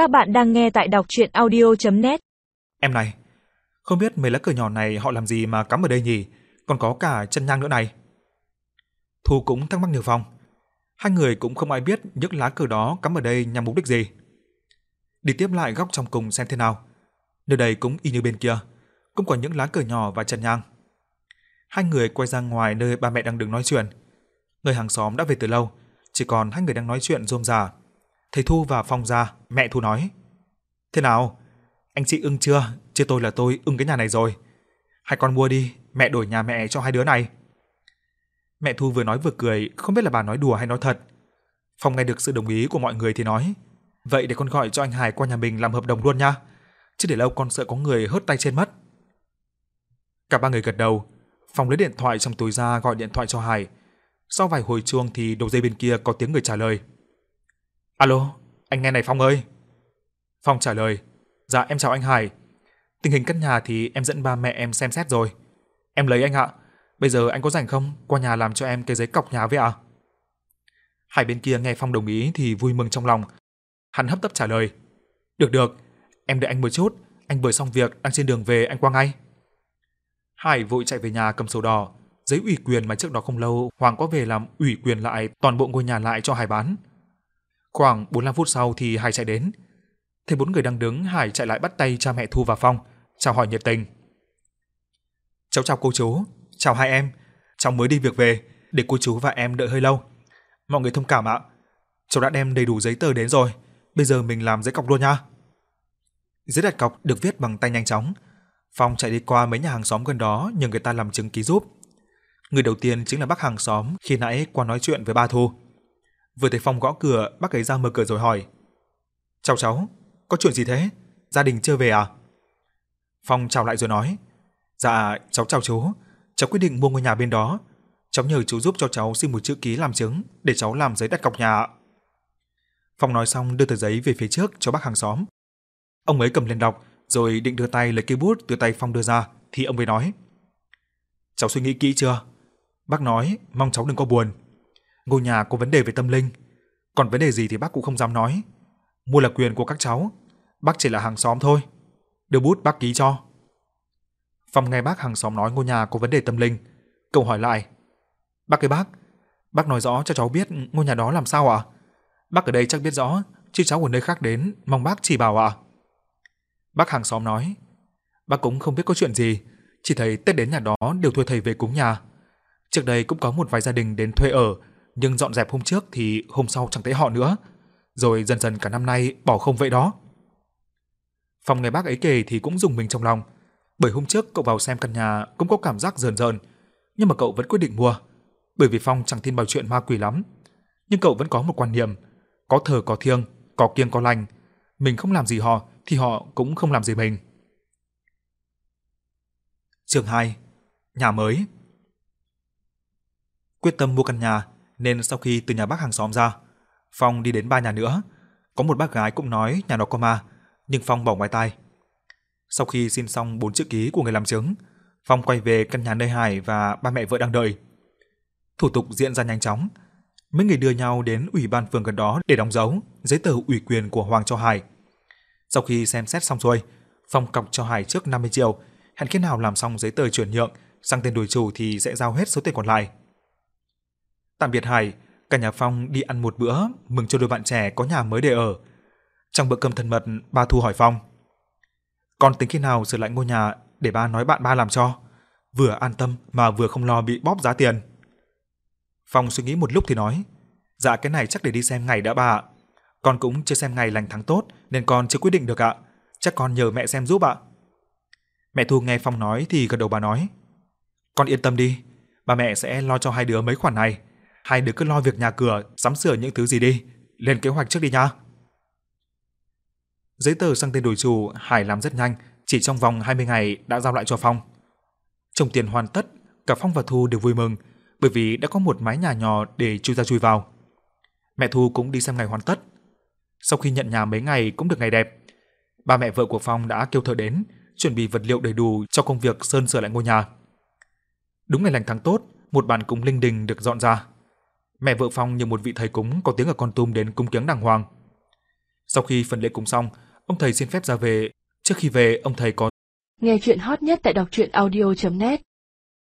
Các bạn đang nghe tại đọc chuyện audio.net Em này, không biết mấy lá cờ nhỏ này họ làm gì mà cắm ở đây nhỉ? Còn có cả chân nhang nữa này. Thu cũng thắc mắc nhiều Phong. Hai người cũng không ai biết những lá cờ đó cắm ở đây nhằm mục đích gì. Đi tiếp lại góc trong cùng xem thế nào. Nơi đây cũng y như bên kia, cũng có những lá cờ nhỏ và chân nhang. Hai người quay ra ngoài nơi ba mẹ đang đứng nói chuyện. Người hàng xóm đã về từ lâu, chỉ còn hai người đang nói chuyện rôm rả. Thầy Thu và Phong ra, mẹ Thu nói: "Thế nào? Anh chị ưng chưa? Chứ tôi là tôi ưng cái nhà này rồi. Hai con mua đi, mẹ đổi nhà mẹ cho hai đứa này." Mẹ Thu vừa nói vừa cười, không biết là bà nói đùa hay nói thật. Phong nghe được sự đồng ý của mọi người thì nói: "Vậy để con gọi cho anh Hải qua nhà mình làm hợp đồng luôn nha, chứ để lâu con sợ có người hớt tay trên mất." Cả ba người gật đầu, Phong lấy điện thoại trong túi ra gọi điện thoại cho Hải. Sau vài hồi chuông thì đầu dây bên kia có tiếng người trả lời. Alo, anh nghe này Phong ơi. Phong trả lời, dạ em chào anh Hải. Tình hình căn nhà thì em dẫn ba mẹ em xem xét rồi. Em lấy anh ạ. Bây giờ anh có rảnh không? Qua nhà làm cho em cái giấy cọc nhà với ạ. Hải bên kia nghe Phong đồng ý thì vui mừng trong lòng. Hắn hấp tấp trả lời. Được được, em đợi anh một chút, anh vừa xong việc đang trên đường về anh qua ngay. Hải vội chạy về nhà cầm sổ đỏ, giấy ủy quyền mà trước đó không lâu Hoàng có về làm ủy quyền lại toàn bộ ngôi nhà lại cho Hải bán. Khoảng 45 phút sau thì Hải chạy đến. Thấy bốn người đang đứng, Hải chạy lại bắt tay cha mẹ Thu và Phong, chào hỏi nhiệt tình. Cháu chào cô chú, chào hai em, cháu mới đi việc về, để cô chú và em đợi hơi lâu. Mọi người thông cảm ạ. Cháu đã đem đầy đủ giấy tờ đến rồi, bây giờ mình làm giấy cọc luôn nha. Giấy đặt cọc được viết bằng tay nhanh chóng. Phong chạy đi qua mấy nhà hàng xóm gần đó nhờ người ta làm chứng ký giúp. Người đầu tiên chính là bác hàng xóm khi nãy qua nói chuyện với ba Thu. Vừa thấy Phong gõ cửa, bác ấy ra mở cửa rồi hỏi. Chào cháu, có chuyện gì thế? Gia đình chưa về à? Phong chào lại rồi nói. Dạ, cháu chào chú. Cháu quyết định mua ngôi nhà bên đó. Cháu nhờ chú giúp cho cháu xin một chữ ký làm chứng để cháu làm giấy đặt cọc nhà. Phong nói xong đưa tờ giấy về phía trước cho bác hàng xóm. Ông ấy cầm lên đọc, rồi định đưa tay lấy cây bút từ tay Phong đưa ra, thì ông ấy nói. Cháu suy nghĩ kỹ chưa? Bác nói, mong cháu đừng có buồn. Ngôi nhà có vấn đề về tâm linh, còn vấn đề gì thì bác cũng không dám nói. Mua là quyền của các cháu, bác chỉ là hàng xóm thôi. Đưa bút bác ký cho. Phong nghe bác hàng xóm nói ngôi nhà có vấn đề tâm linh, cậu hỏi lại. Bác ơi bác, bác nói rõ cho cháu biết ngôi nhà đó làm sao ạ? Bác ở đây chắc biết rõ, chứ cháu ở nơi khác đến, mong bác chỉ bảo ạ. Bác hàng xóm nói, bác cũng không biết có chuyện gì, chỉ thấy Tết đến nhà đó đều thuê thầy về cúng nhà. Trước đây cũng có một vài gia đình đến thuê ở, nhưng dọn dẹp hôm trước thì hôm sau chẳng thấy họ nữa. Rồi dần dần cả năm nay bỏ không vậy đó. Phong người bác ấy kể thì cũng dùng mình trong lòng, bởi hôm trước cậu vào xem căn nhà cũng có cảm giác rờn rờn, nhưng mà cậu vẫn quyết định mua, bởi vì Phong chẳng tin vào chuyện ma quỷ lắm. Nhưng cậu vẫn có một quan niệm, có thờ có thiêng, có kiêng có lành, mình không làm gì họ thì họ cũng không làm gì mình. Chương 2: Nhà mới. Quyết tâm mua căn nhà nên sau khi từ nhà bác hàng xóm ra, Phong đi đến ba nhà nữa. Có một bác gái cũng nói nhà đó có ma, nhưng Phong bỏ ngoài tai. Sau khi xin xong bốn chữ ký của người làm chứng, Phong quay về căn nhà nơi Hải và ba mẹ vợ đang đợi. Thủ tục diễn ra nhanh chóng. Mấy người đưa nhau đến ủy ban phường gần đó để đóng dấu giấy tờ ủy quyền của Hoàng cho Hải. Sau khi xem xét xong xuôi, Phong cọc cho Hải trước 50 triệu, hẹn khi nào làm xong giấy tờ chuyển nhượng sang tên đổi chủ thì sẽ giao hết số tiền còn lại. Tạm biệt Hải, cả nhà Phong đi ăn một bữa mừng cho đôi bạn trẻ có nhà mới để ở. Trong bữa cơm thân mật, ba Thu hỏi Phong: "Con tính khi nào sửa lại ngôi nhà để ba nói bạn ba làm cho, vừa an tâm mà vừa không lo bị bóp giá tiền?" Phong suy nghĩ một lúc thì nói: "Dạ cái này chắc để đi xem ngày đã ba ạ. Con cũng chưa xem ngày lành tháng tốt nên con chưa quyết định được ạ. Chắc con nhờ mẹ xem giúp ạ." Mẹ Thu nghe Phong nói thì gật đầu bà nói: "Con yên tâm đi, ba mẹ sẽ lo cho hai đứa mấy khoản này." Hai đứa cứ lo việc nhà cửa, sắm sửa những thứ gì đi, lên kế hoạch trước đi nha. Giấy tờ sang tên đổi chủ Hải làm rất nhanh, chỉ trong vòng 20 ngày đã giao lại cho Phong. Trồng tiền hoàn tất, cả Phong và Thu đều vui mừng, bởi vì đã có một mái nhà nhỏ để chui ra chui vào. Mẹ Thu cũng đi xem ngày hoàn tất. Sau khi nhận nhà mấy ngày cũng được ngày đẹp, ba mẹ vợ của Phong đã kêu thợ đến, chuẩn bị vật liệu đầy đủ cho công việc sơn sửa lại ngôi nhà. Đúng ngày lành tháng tốt, một bàn cúng linh đình được dọn ra. Mẹ vợ Phong như một vị thầy cúng có tiếng ở Con Tum đến cúng kiếng đàng hoàng. Sau khi phần lễ cúng xong, ông thầy xin phép ra về. Trước khi về, ông thầy có Nghe chuyện hot nhất tại đọc truyện audio.net